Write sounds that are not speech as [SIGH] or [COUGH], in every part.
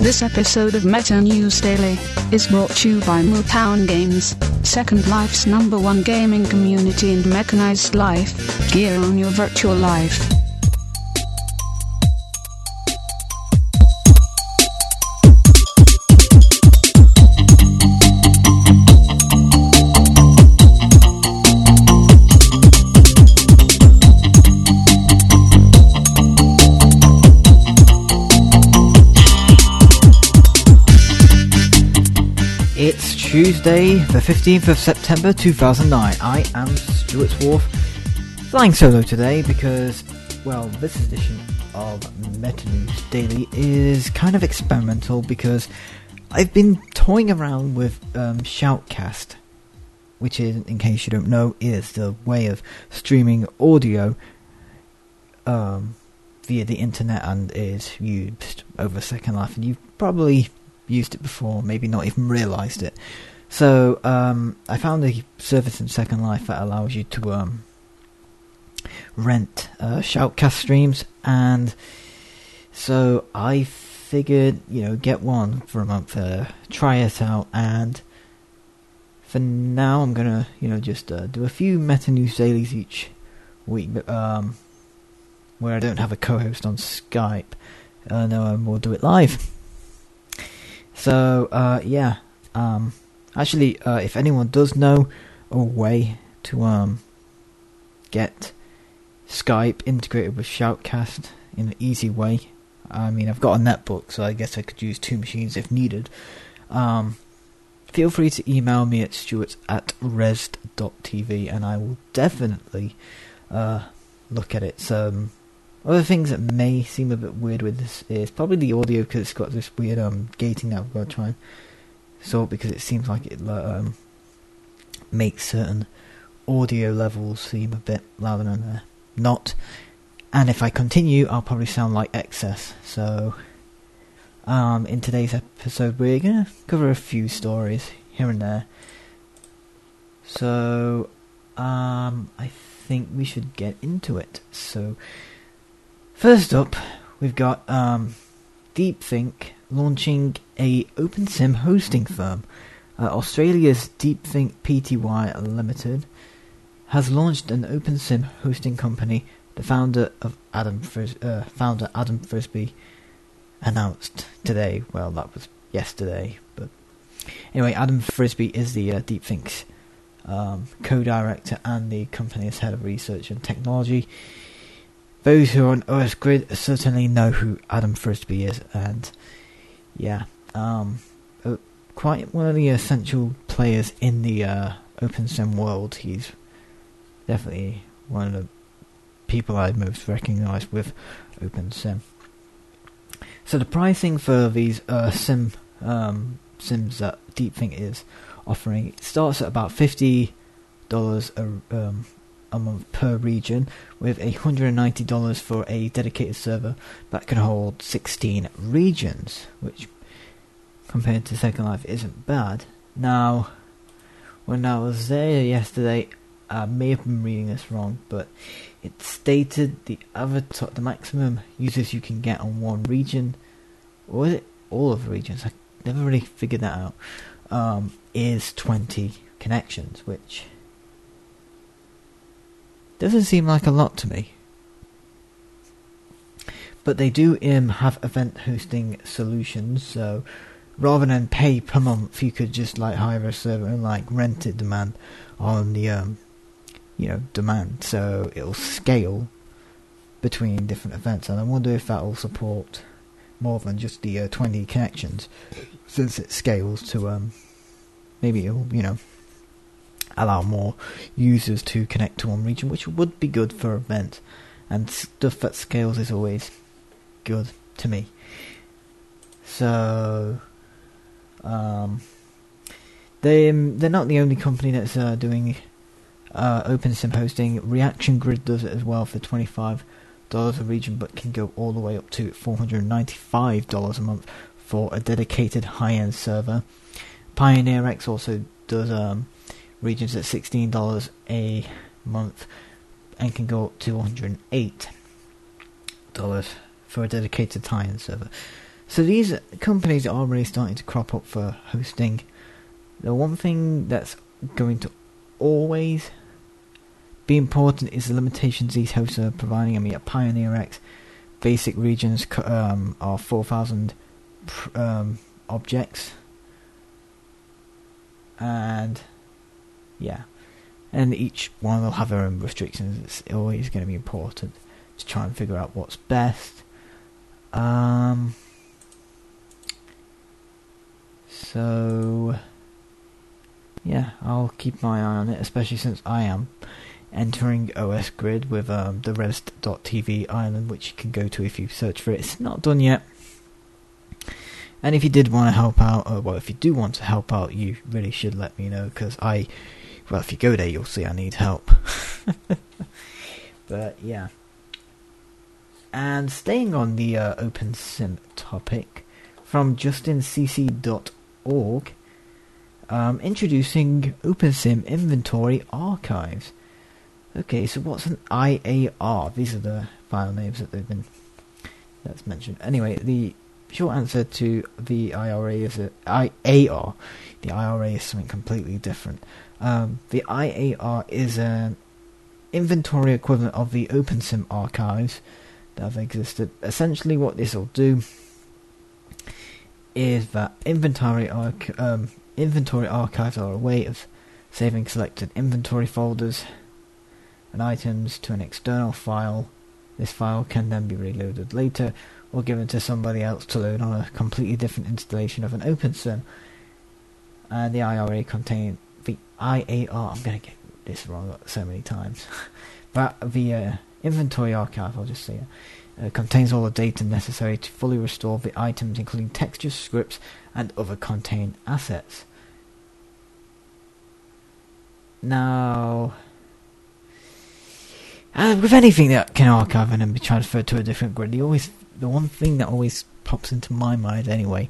This episode of Meta News Daily is brought to you by Mootown Games, Second Life's number one gaming community and mechanized life. Gear on your virtual life. Tuesday, the 15th of September 2009. I am Stuart Wharf, flying solo today because, well, this edition of Meta News Daily is kind of experimental because I've been toying around with um, Shoutcast, which is, in case you don't know, is the way of streaming audio um, via the internet and is used over Second Life. And you've probably used it before, maybe not even realised it. So um, I found a service in Second Life that allows you to um, rent uh, Shoutcast streams, and so I figured, you know, get one for a month, uh, try it out, and for now I'm gonna, you know, just uh, do a few Meta News dailies each week, but, um, where I don't have a co-host on Skype. Uh, no, I will do it live. [LAUGHS] So uh, yeah, um, actually, uh, if anyone does know a way to um, get Skype integrated with Shoutcast in an easy way, I mean, I've got a netbook, so I guess I could use two machines if needed. Um, feel free to email me at stuart at res.tv and I will definitely uh, look at it. So, um, other things that may seem a bit weird with this is probably the audio because it's got this weird um, gating that I've got to try and sort because it seems like it um, makes certain audio levels seem a bit louder than they're not. And if I continue, I'll probably sound like excess. So, um, in today's episode, we're going to cover a few stories here and there. So, um, I think we should get into it. So, First up, we've got um, DeepThink launching a OpenSim hosting firm. Uh, Australia's DeepThink Pty Limited has launched an OpenSim hosting company. The founder of Adam Fris- uh, founder Adam Frisby announced today. Well, that was yesterday, but anyway, Adam Frisby is the uh, DeepThink's um, co-director and the company's head of research and technology those who are on OS Grid certainly know who Adam Frisby is, and yeah, um, uh, quite one of the essential players in the uh, OpenSim world. He's definitely one of the people I most recognise with OpenSim. So the pricing for these uh, sim um, sims that DeepThink is offering starts at about fifty dollars a um, a month per region, with $190 for a dedicated server that can hold 16 regions, which compared to Second Life isn't bad. Now, when I was there yesterday, I may have been reading this wrong, but it stated the avatar, the maximum users you can get on one region, or was it all of the regions? I never really figured that out. Um, is 20 connections, which doesn't seem like a lot to me. But they do um, have event hosting solutions, so rather than pay per month, you could just like hire a server and like rent it demand on the um, you know demand, so it'll scale between different events. And I wonder if that will support more than just the uh, 20 connections, since it scales to um, maybe it'll you know allow more users to connect to one region, which would be good for events. And stuff that scales is always good to me. So, um, they um, they're not the only company that's uh, doing uh, OpenSim hosting. Reaction Grid does it as well for twenty five dollars a region, but can go all the way up to four hundred ninety five dollars a month for a dedicated high end server. Pioneer X also does um, regions at $16 a month and can go up to $108 for a dedicated tie-in server. So these companies are really starting to crop up for hosting. The one thing that's going to always be important is the limitations these hosts are providing. I mean, at Pioneer X, basic regions um, are 4,000 um, objects. And, yeah. And each one will have their own restrictions. It's always going to be important to try and figure out what's best. Um, so, yeah, I'll keep my eye on it, especially since I am entering OS Grid with um, the Rest.tv island, which you can go to if you search for it. It's not done yet. And if you did want to help out, or well, if you do want to help out, you really should let me know because I, well, if you go there, you'll see I need help. [LAUGHS] but yeah. And staying on the uh, OpenSIM topic, from justincc.org, um, introducing OpenSIM inventory archives. Okay, so what's an IAR? These are the file names that they've been that's mentioned. Anyway, the short answer to the IRA is a IAR. The IRA is something completely different. Um, the IAR is an inventory equivalent of the OpenSIM archives that have existed. Essentially, what this will do is that inventory arch- um, inventory archives are a way of saving selected inventory folders and items to an external file. This file can then be reloaded later or given to somebody else to load on a completely different installation of an OpenSIM. And the IRA contain the IAR. I'm going to get this wrong so many times. [LAUGHS] but the uh, inventory archive, I'll just say uh, contains all the data necessary to fully restore the items, including textures, scripts, and other contained assets. Now, uh, with anything that can archive and then be transferred to a different grid, the always the one thing that always pops into my mind anyway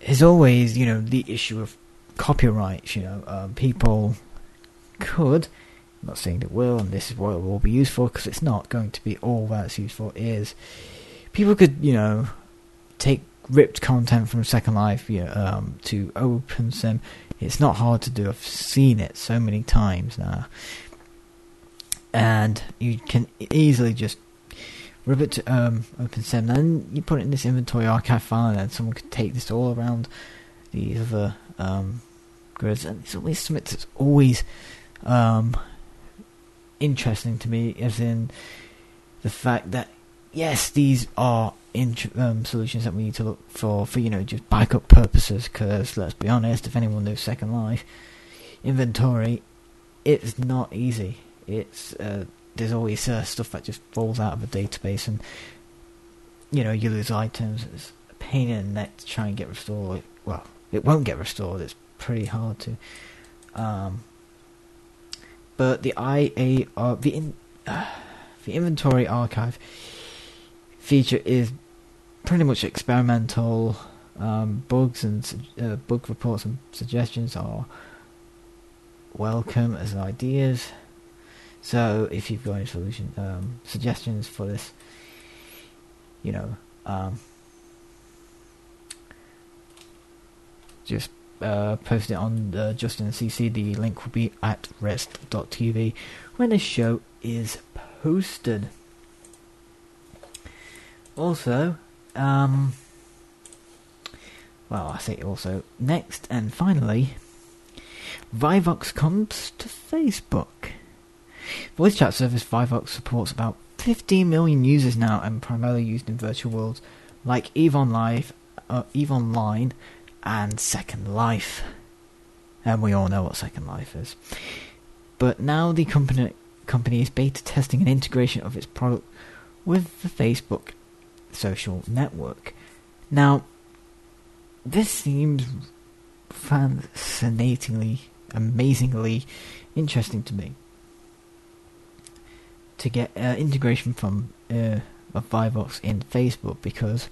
is always you know the issue of copyrights. You know, um, people could. I'm not saying it will, and this is what it will be used for because it's not going to be all that's used for. Is people could you know take ripped content from Second Life you know, um, to. It's not hard to do. I've seen it so many times now and you can easily just rip it to um, OpenSIM, then you put it in this inventory archive file, and then someone could take this all around the other um, grids. And it's always something that's always um, interesting to me, as in the fact that yes, these are um, solutions that we need to look for for you know just backup purposes. Because let's be honest, if anyone knows Second Life, inventory, it's not easy it's uh, there's always uh, stuff that just falls out of the database, and you know you lose items. It's a pain in the neck to try and get restored. Well, it won't get restored. It's pretty hard to. Um, but the IA, uh, the in, uh, [SIGHS] the inventory archive feature is pretty much experimental. Um, bugs and uh, bug reports and suggestions are welcome as ideas. So if you've got any solution um, suggestions for this, you know, um, just uh, post it on uh, Justin CC. The link will be at rest.tv when the show is posted. Also, um, well, I say also next and finally, Vivox comes to Facebook. Voice chat service Vivox supports about 15 million users now and primarily used in virtual worlds like EVE Online, uh, EVE Online and Second Life. And we all know what Second Life is. But now the company company is beta testing an integration of its product with the Facebook social network. Now, this seems fascinatingly, amazingly interesting to me to get uh, integration from uh, of Vivox in Facebook because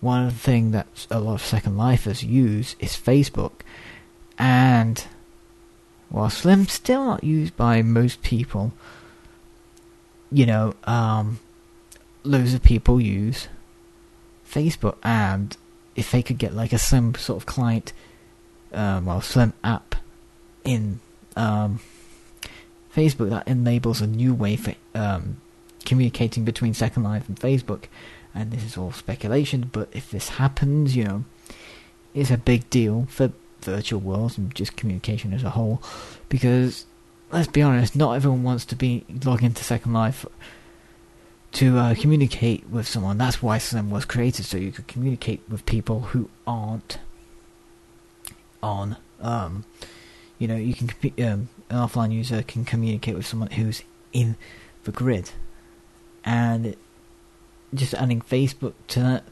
one thing that a lot of Second Lifers use is Facebook, and while Slim still not used by most people, you know, um, loads of people use Facebook, and if they could get like a Slim sort of client, um, well, Slim app in um, Facebook that enables a new way for um, communicating between Second Life and Facebook. And this is all speculation, but if this happens, you know, it's a big deal for virtual worlds and just communication as a whole. Because let's be honest, not everyone wants to be log into Second Life to uh, communicate with someone. That's why Slim was created, so you could communicate with people who aren't on. Um, you know, you can um, an offline user can communicate with someone who's in the grid, and just adding Facebook to that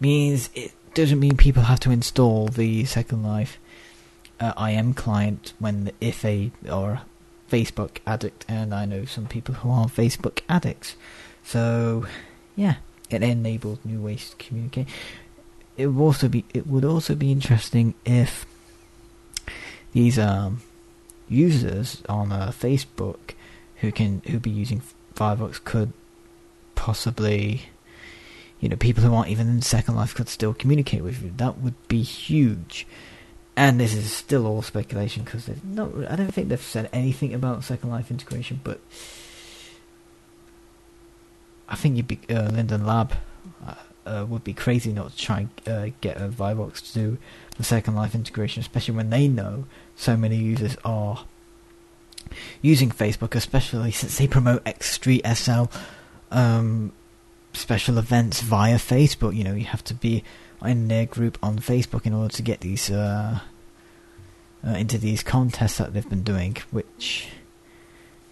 means it doesn't mean people have to install the Second Life uh, IM client when if they are Facebook addict, and I know some people who are Facebook addicts. So, yeah, it enables new ways to communicate. It would also be it would also be interesting if these um, users on uh, Facebook who can who be using Firefox could possibly, you know, people who aren't even in Second Life could still communicate with you. That would be huge. And this is still all speculation because not. I don't think they've said anything about Second Life integration, but I think you'd be uh, Linden Lab uh, would be crazy not to try and uh, get a Vivox to do the Second Life integration, especially when they know so many users are using Facebook, especially since they promote X Street SL um, special events via Facebook. You know, you have to be in their group on Facebook in order to get these uh, uh, into these contests that they've been doing. Which,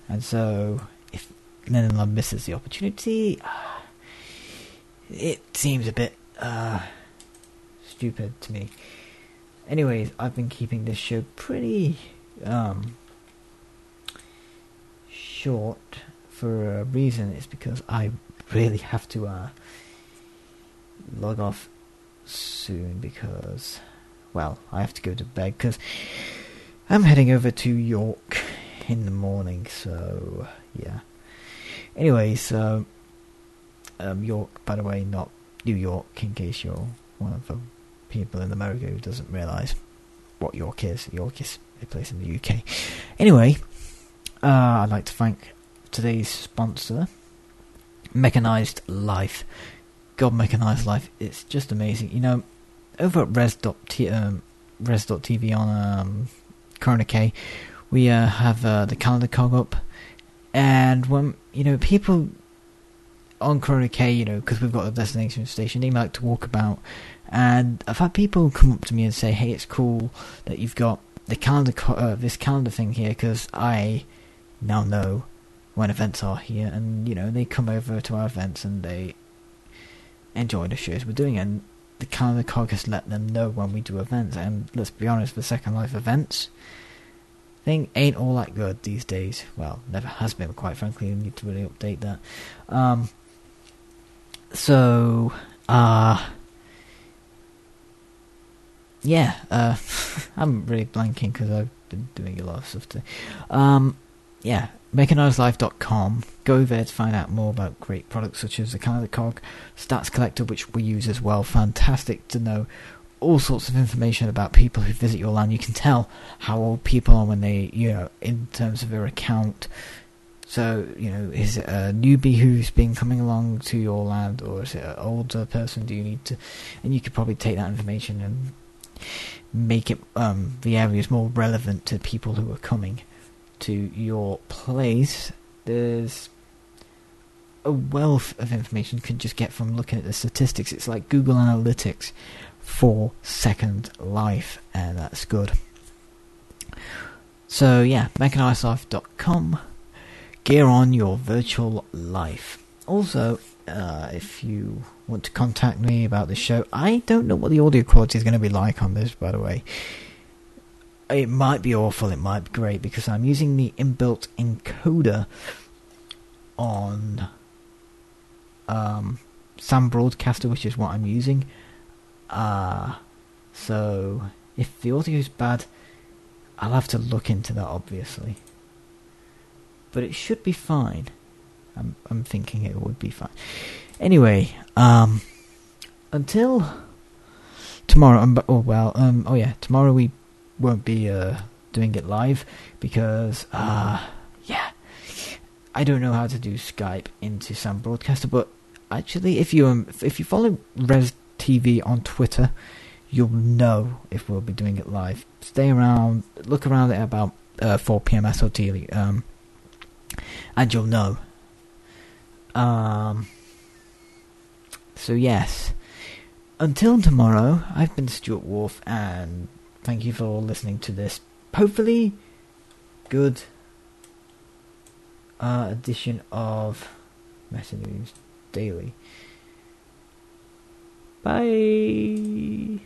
and so if Linden Lab misses the opportunity, uh, it seems a bit uh, stupid to me. Anyways, I've been keeping this show pretty um, short for a reason. It's because I really have to uh, log off soon because, well, I have to go to bed because I'm heading over to York in the morning. So yeah. Anyway, so um, York, by the way, not New York, in case you're one of the people in America who doesn't realise what York is. York is a place in the UK. Anyway, uh, I'd like to thank today's sponsor, Mechanized Life. God, Mechanized Life, it's just amazing. You know, over at Res.t- um, Res.tv on um, Corona K, we uh, have uh, the calendar cog up, and when, you know, people on Corona K, you know, because we've got a destination station, they like to walk about, and I've had people come up to me and say, "Hey, it's cool that you've got the calendar, uh, this calendar thing here, because I now know when events are here, and you know, they come over to our events and they enjoy the shows we're doing, and the calendar cog has let them know when we do events. And let's be honest, the Second Life events thing ain't all that good these days. Well, never has been, quite frankly. We need to really update that. Um, so, uh, yeah, uh, [LAUGHS] I'm really blanking because I've been doing a lot of stuff today. Um, yeah, mechanizedlife.com. Go there to find out more about great products such as the Calendar Cog, Stats Collector, which we use as well. Fantastic to know all sorts of information about people who visit your land. You can tell how old people are when they, you know, in terms of their account. So, you know, is it a newbie who's been coming along to your land, or is it an older person? Do you need to? And you could probably take that information and make it um, the areas more relevant to people who are coming to your place. There's a wealth of information you can just get from looking at the statistics. It's like Google Analytics for Second Life, and that's good. So yeah, mechanizedlife.com. Gear on your virtual life. Also, uh, if you want to contact me about the show, I don't know what the audio quality is going to be like on this, by the way. It might be awful, it might be great, because I'm using the inbuilt encoder on um, Sam Broadcaster, which is what I'm using. Uh, so, if the audio is bad, I'll have to look into that, obviously. But it should be fine. I'm, I'm thinking it would be fine. Anyway, um, until tomorrow. Um, oh well. Um. Oh yeah. Tomorrow we won't be uh doing it live because uh yeah. I don't know how to do Skype into Sam Broadcaster, but actually, if you um, if you follow Res TV on Twitter, you'll know if we'll be doing it live. Stay around, look around at about uh, 4 p.m. SLT, um, and you'll know. Um, so yes, until tomorrow, I've been Stuart Wolf, and thank you for listening to this. Hopefully, good uh, edition of Meta News Daily. Bye.